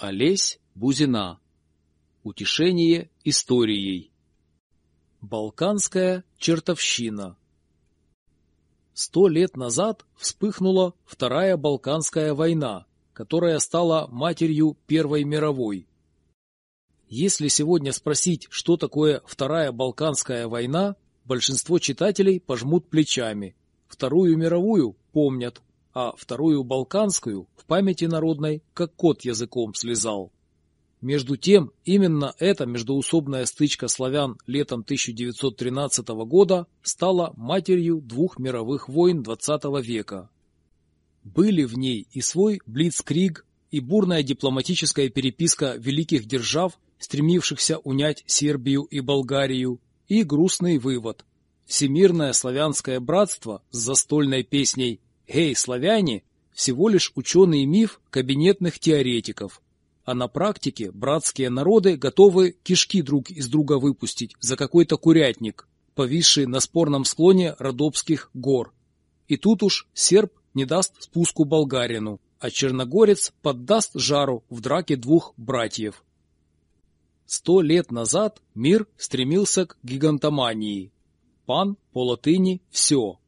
Олесь Бузина. Утешение историей. Балканская чертовщина. Сто лет назад вспыхнула Вторая Балканская война, которая стала матерью Первой мировой. Если сегодня спросить, что такое Вторая Балканская война, большинство читателей пожмут плечами. Вторую мировую помнят, а Вторую Балканскую в памяти народной как кот языком слезал. Между тем, именно эта междоусобная стычка славян летом 1913 года стала матерью двух мировых войн XX века. Были в ней и свой блицкриг, и бурная дипломатическая переписка великих держав, стремившихся унять Сербию и Болгарию, и грустный вывод. Всемирное славянское братство с застольной песней «Эй, славяне!» всего лишь ученый миф кабинетных теоретиков. А на практике братские народы готовы кишки друг из друга выпустить за какой-то курятник, повисший на спорном склоне Родопских гор. И тут уж серб не даст спуску болгарину, а черногорец поддаст жару в драке двух братьев. Сто лет назад мир стремился к гигантомании. Пан по латыни «все»,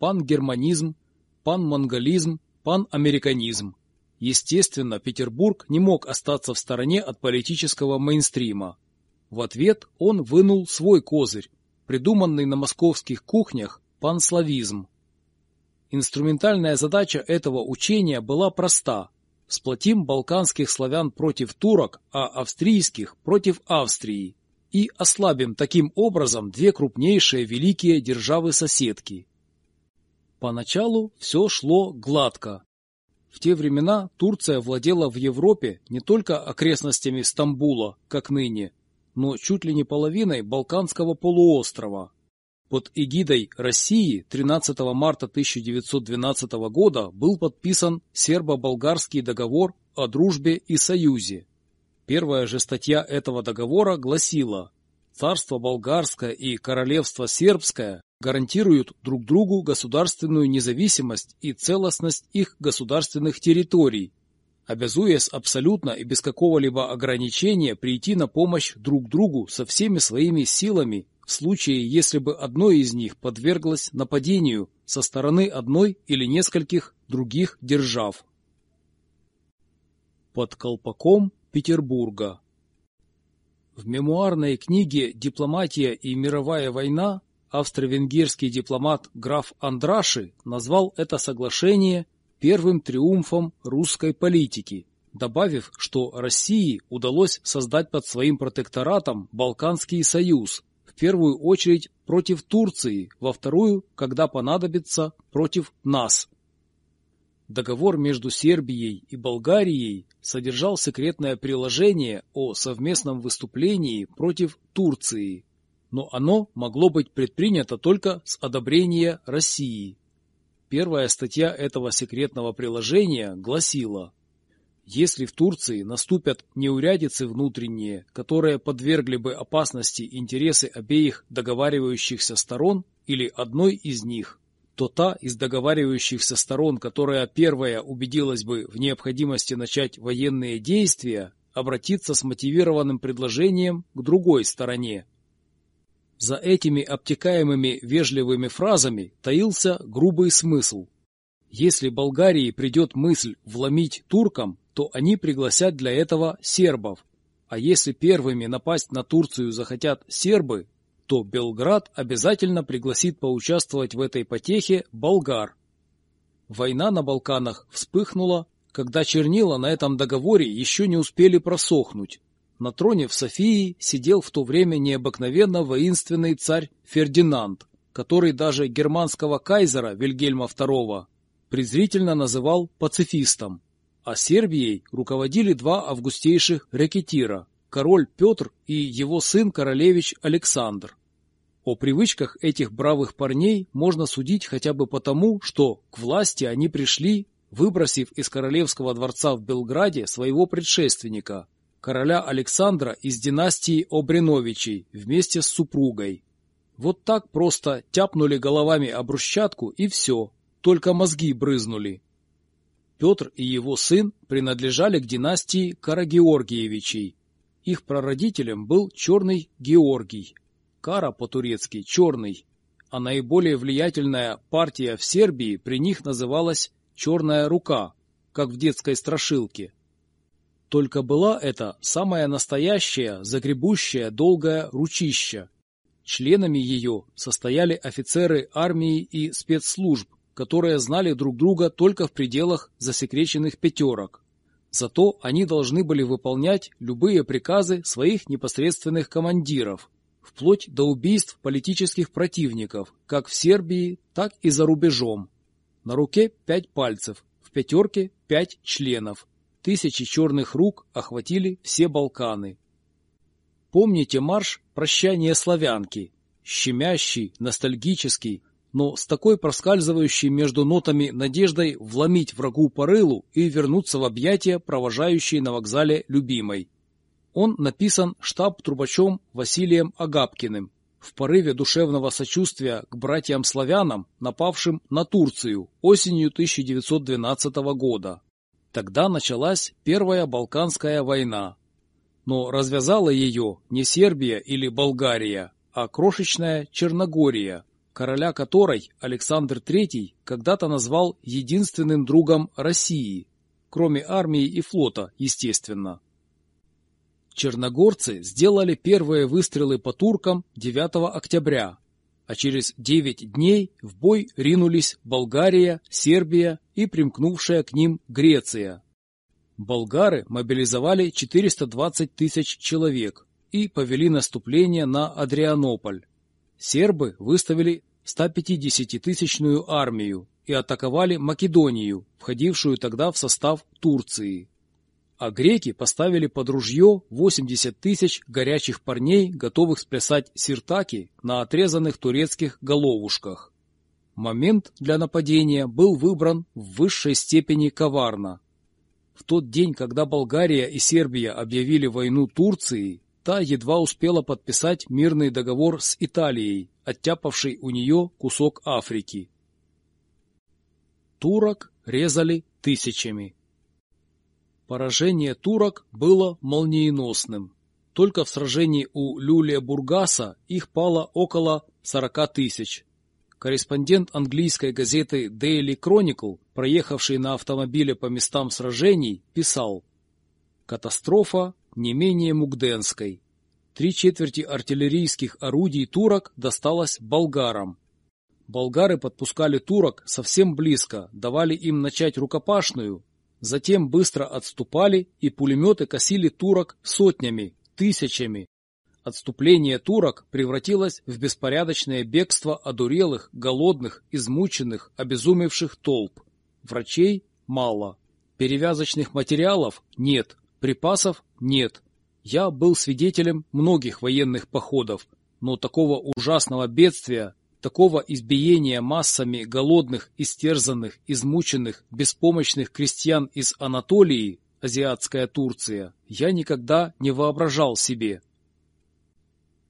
пан-германизм пан-монголизм, пан-американизм. Естественно, Петербург не мог остаться в стороне от политического мейнстрима. В ответ он вынул свой козырь, придуманный на московских кухнях панславизм. Инструментальная задача этого учения была проста – сплотим балканских славян против турок, а австрийских против Австрии и ослабим таким образом две крупнейшие великие державы-соседки Поначалу все шло гладко. В те времена Турция владела в Европе не только окрестностями Стамбула, как ныне, но чуть ли не половиной Балканского полуострова. Под эгидой России 13 марта 1912 года был подписан сербо-болгарский договор о дружбе и союзе. Первая же статья этого договора гласила «Царство болгарское и королевство сербское гарантируют друг другу государственную независимость и целостность их государственных территорий, обязуясь абсолютно и без какого-либо ограничения прийти на помощь друг другу со всеми своими силами в случае, если бы одно из них подверглось нападению со стороны одной или нескольких других держав. Под колпаком Петербурга В мемуарной книге «Дипломатия и мировая война» австро-венгерский дипломат граф Андраши назвал это соглашение первым триумфом русской политики, добавив, что России удалось создать под своим протекторатом Балканский союз, в первую очередь против Турции, во вторую, когда понадобится, против нас. Договор между Сербией и Болгарией содержал секретное приложение о совместном выступлении против Турции но оно могло быть предпринято только с одобрения России. Первая статья этого секретного приложения гласила если в Турции наступят неурядицы внутренние, которые подвергли бы опасности интересы обеих договаривающихся сторон или одной из них, то та из договаривающихся сторон, которая первая убедилась бы в необходимости начать военные действия, обратится с мотивированным предложением к другой стороне, за этими обтекаемыми вежливыми фразами таился грубый смысл. Если Болгарии придет мысль вломить туркам, то они пригласят для этого сербов. А если первыми напасть на Турцию захотят сербы, то Белград обязательно пригласит поучаствовать в этой потехе болгар. Война на Балканах вспыхнула, когда чернила на этом договоре еще не успели просохнуть. На троне в Софии сидел в то время необыкновенно воинственный царь Фердинанд, который даже германского кайзера Вильгельма II презрительно называл пацифистом. А Сербией руководили два августейших рекетира – король Петр и его сын королевич Александр. О привычках этих бравых парней можно судить хотя бы потому, что к власти они пришли, выбросив из королевского дворца в Белграде своего предшественника, короля Александра из династии Обреновичей вместе с супругой. Вот так просто тяпнули головами об брусчатку и все, только мозги брызнули. Петр и его сын принадлежали к династии Карагеоргиевичей. Их прародителем был Черный Георгий. Кара по-турецки «черный», а наиболее влиятельная партия в Сербии при них называлась «Черная рука», как в детской страшилке. Только была это самая настоящая, загребущая, долгая ручища. Членами ее состояли офицеры армии и спецслужб, которые знали друг друга только в пределах засекреченных пятерок. Зато они должны были выполнять любые приказы своих непосредственных командиров, вплоть до убийств политических противников, как в Сербии, так и за рубежом. На руке пять пальцев, в пятерке пять членов. Тысячи черных рук охватили все Балканы. Помните марш «Прощание славянки»? Щемящий, ностальгический, но с такой проскальзывающей между нотами надеждой вломить врагу по рылу и вернуться в объятия, провожающей на вокзале любимой. Он написан штаб-трубачом Василием Агапкиным в порыве душевного сочувствия к братьям-славянам, напавшим на Турцию осенью 1912 года. Тогда началась Первая Балканская война. Но развязала ее не Сербия или Болгария, а крошечная Черногория, короля которой Александр III когда-то назвал единственным другом России, кроме армии и флота, естественно. Черногорцы сделали первые выстрелы по туркам 9 октября, а через 9 дней в бой ринулись Болгария, Сербия и примкнувшая к ним Греция. Болгары мобилизовали 420 тысяч человек и повели наступление на Адрианополь. Сербы выставили 150-тысячную армию и атаковали Македонию, входившую тогда в состав Турции. А греки поставили под ружье 80 тысяч горячих парней, готовых сплясать сиртаки на отрезанных турецких головушках. Момент для нападения был выбран в высшей степени коварно. В тот день, когда Болгария и Сербия объявили войну Турции, Та едва успела подписать мирный договор с Италией, оттяпавшей у нее кусок Африки. Турок резали тысячами. Поражение турок было молниеносным. Только в сражении у Люлия-Бургаса их пало около 40 тысяч. Корреспондент английской газеты Daily Chronicle, проехавший на автомобиле по местам сражений, писал «Катастрофа не менее Мугденской. Три четверти артиллерийских орудий турок досталось болгарам. Болгары подпускали турок совсем близко, давали им начать рукопашную, затем быстро отступали, и пулеметы косили турок сотнями, тысячами. Отступление турок превратилось в беспорядочное бегство одурелых, голодных, измученных, обезумевших толп. Врачей мало. Перевязочных материалов нет, Припасов нет. Я был свидетелем многих военных походов, но такого ужасного бедствия, такого избиения массами голодных, истерзанных, измученных, беспомощных крестьян из Анатолии, азиатская Турция, я никогда не воображал себе.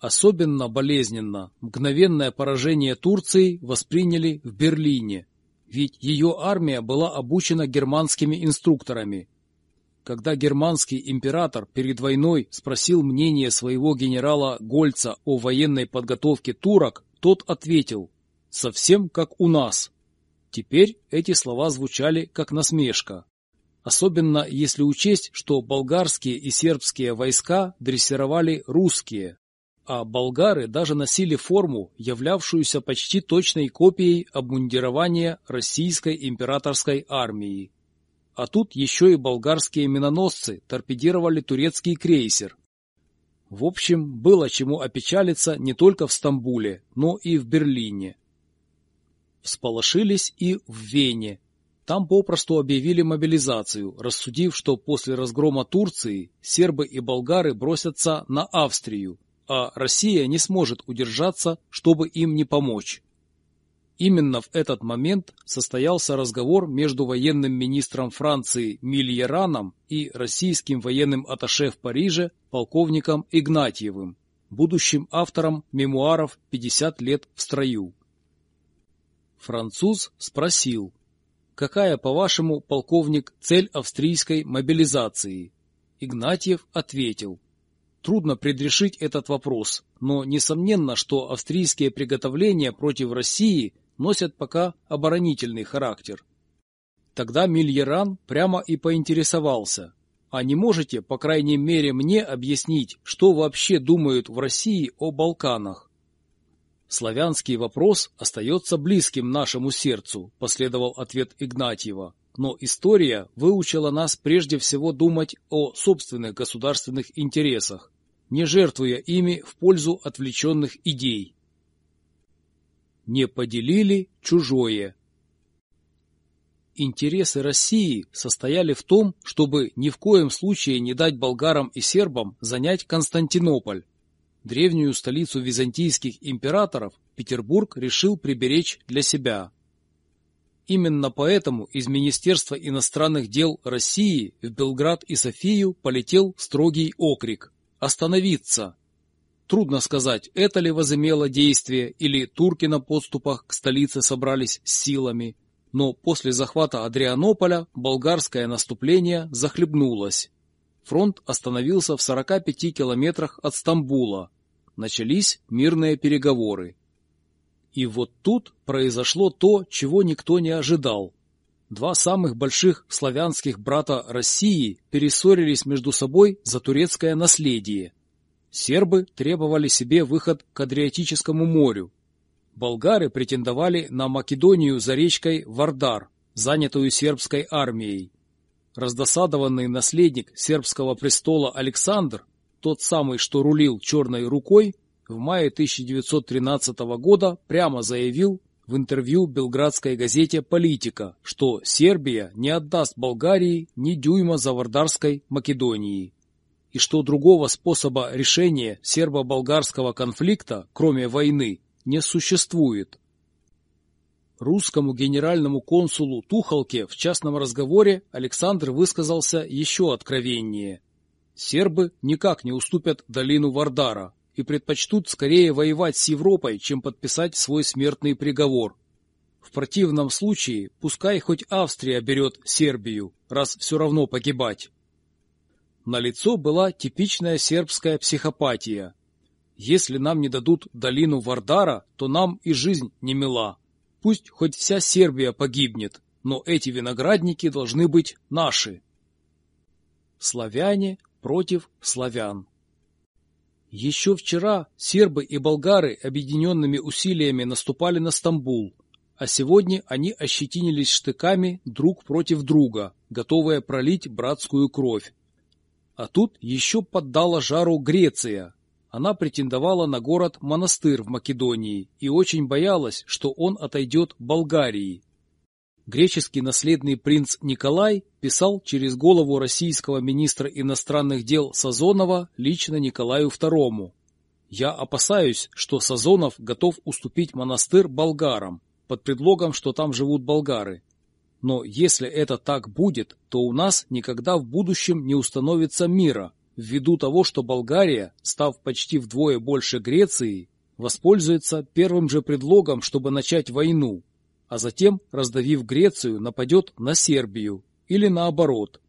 Особенно болезненно мгновенное поражение Турции восприняли в Берлине, ведь ее армия была обучена германскими инструкторами, когда германский император перед войной спросил мнение своего генерала Гольца о военной подготовке турок, тот ответил «совсем как у нас». Теперь эти слова звучали как насмешка. Особенно если учесть, что болгарские и сербские войска дрессировали русские, а болгары даже носили форму, являвшуюся почти точной копией обмундирования российской императорской армии. А тут еще и болгарские миноносцы торпедировали турецкий крейсер. В общем, было чему опечалиться не только в Стамбуле, но и в Берлине. Всполошились и в Вене. Там попросту объявили мобилизацию, рассудив, что после разгрома Турции сербы и болгары бросятся на Австрию, а Россия не сможет удержаться, чтобы им не помочь. Именно в этот момент состоялся разговор между военным министром Франции Мильераном и российским военным атташе в Париже полковником Игнатьевым, будущим автором мемуаров «50 лет в строю». Француз спросил, какая, по-вашему, полковник, цель австрийской мобилизации? Игнатьев ответил. Трудно предрешить этот вопрос, но несомненно, что австрийские приготовления против России носят пока оборонительный характер. Тогда Мильеран прямо и поинтересовался, а не можете, по крайней мере, мне объяснить, что вообще думают в России о Балканах? Славянский вопрос остается близким нашему сердцу, последовал ответ Игнатьева. Но история выучила нас прежде всего думать о собственных государственных интересах, не жертвуя ими в пользу отвлеченных идей. Не поделили чужое. Интересы России состояли в том, чтобы ни в коем случае не дать болгарам и сербам занять Константинополь. Древнюю столицу византийских императоров Петербург решил приберечь для себя. Именно поэтому из Министерства иностранных дел России в Белград и Софию полетел строгий окрик остановиться. Трудно сказать, это ли возымело действие, или турки на подступах к столице собрались с силами, но после захвата Адрианополя болгарское наступление захлебнулось. Фронт остановился в 45 километрах от Стамбула. Начались мирные переговоры. И вот тут произошло то, чего никто не ожидал. Два самых больших славянских брата России перессорились между собой за турецкое наследие. Сербы требовали себе выход к Адриатическому морю. Болгары претендовали на Македонию за речкой Вардар, занятую сербской армией. Раздосадованный наследник сербского престола Александр, тот самый, что рулил черной рукой, в мае 1913 года прямо заявил, в интервью белградской газете «Политика», что Сербия не отдаст Болгарии ни дюйма за Вардарской Македонии и что другого способа решения сербо-болгарского конфликта, кроме войны, не существует. Русскому генеральному консулу Тухолке в частном разговоре Александр высказался еще откровеннее. Сербы никак не уступят долину Вардара, и предпочтут скорее воевать с Европой, чем подписать свой смертный приговор. В противном случае пускай хоть Австрия берет Сербию, раз все равно погибать. На лицо была типичная сербская психопатия. Если нам не дадут долину Вардара, то нам и жизнь не мила. Пусть хоть вся Сербия погибнет, но эти виноградники должны быть наши. Славяне против славян. Еще вчера сербы и болгары объединенными усилиями наступали на Стамбул, а сегодня они ощетинились штыками друг против друга, готовые пролить братскую кровь. А тут еще поддала жару Греция. Она претендовала на город-монастырь в Македонии и очень боялась, что он отойдет Болгарии. Греческий наследный принц Николай писал через голову российского министра иностранных дел Сазонова лично Николаю II. «Я опасаюсь, что Сазонов готов уступить монастырь болгарам, под предлогом, что там живут болгары. Но если это так будет, то у нас никогда в будущем не установится мира, ввиду того, что Болгария, став почти вдвое больше Греции, воспользуется первым же предлогом, чтобы начать войну, а затем, раздавив Грецию, нападет на Сербию или наоборот.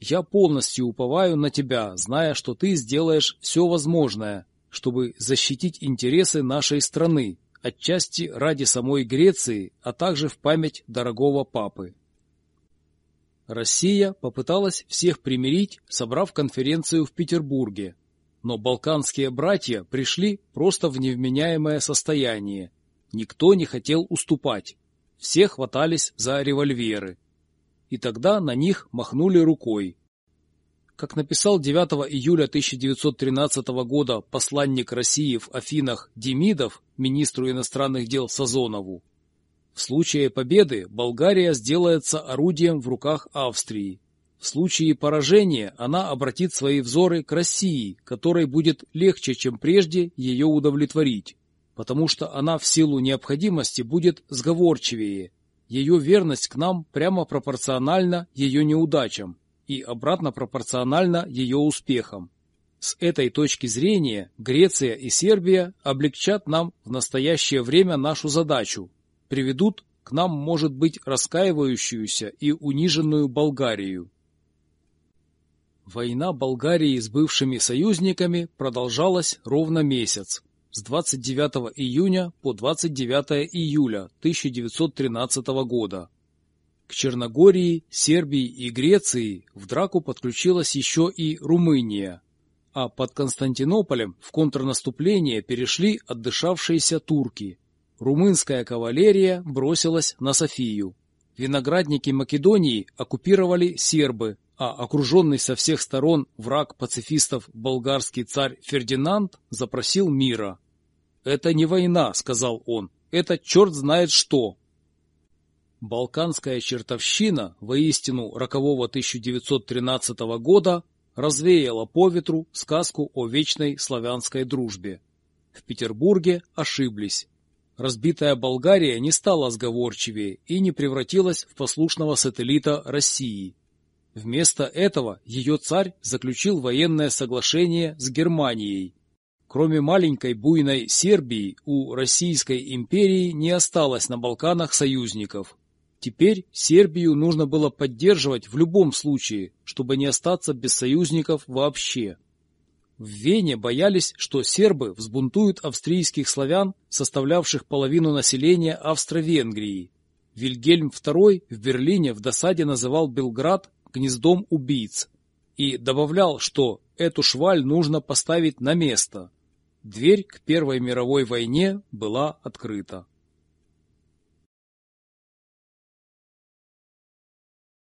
Я полностью уповаю на тебя, зная, что ты сделаешь все возможное, чтобы защитить интересы нашей страны, отчасти ради самой Греции, а также в память дорогого папы. Россия попыталась всех примирить, собрав конференцию в Петербурге, но балканские братья пришли просто в невменяемое состояние. Никто не хотел уступать. Все хватались за револьверы. И тогда на них махнули рукой. Как написал 9 июля 1913 года посланник России в Афинах Демидов министру иностранных дел Сазонову, в случае победы Болгария сделается орудием в руках Австрии. В случае поражения она обратит свои взоры к России, которой будет легче, чем прежде, ее удовлетворить потому что она в силу необходимости будет сговорчивее. Ее верность к нам прямо пропорциональна ее неудачам и обратно пропорциональна ее успехам. С этой точки зрения Греция и Сербия облегчат нам в настоящее время нашу задачу, приведут к нам может быть раскаивающуюся и униженную Болгарию. Война Болгарии с бывшими союзниками продолжалась ровно месяц, с 29 июня по 29 июля 1913 года. К Черногории, Сербии и Греции в драку подключилась еще и Румыния, а под Константинополем в контрнаступление перешли отдышавшиеся турки. Румынская кавалерия бросилась на Софию. Виноградники Македонии оккупировали сербы, а окруженный со всех сторон враг пацифистов болгарский царь Фердинанд запросил мира. «Это не война», — сказал он, — «это черт знает что». Балканская чертовщина, воистину рокового 1913 года, развеяла по ветру сказку о вечной славянской дружбе. В Петербурге ошиблись. Разбитая Болгария не стала сговорчивее и не превратилась в послушного сателлита России. Вместо этого ее царь заключил военное соглашение с Германией. Кроме маленькой буйной Сербии, у Российской империи не осталось на Балканах союзников. Теперь Сербию нужно было поддерживать в любом случае, чтобы не остаться без союзников вообще. В Вене боялись, что сербы взбунтуют австрийских славян, составлявших половину населения Австро-Венгрии. Вильгельм II в Берлине в досаде называл Белград гнездом убийц и добавлял, что эту шваль нужно поставить на место. Дверь к Первой мировой войне была открыта.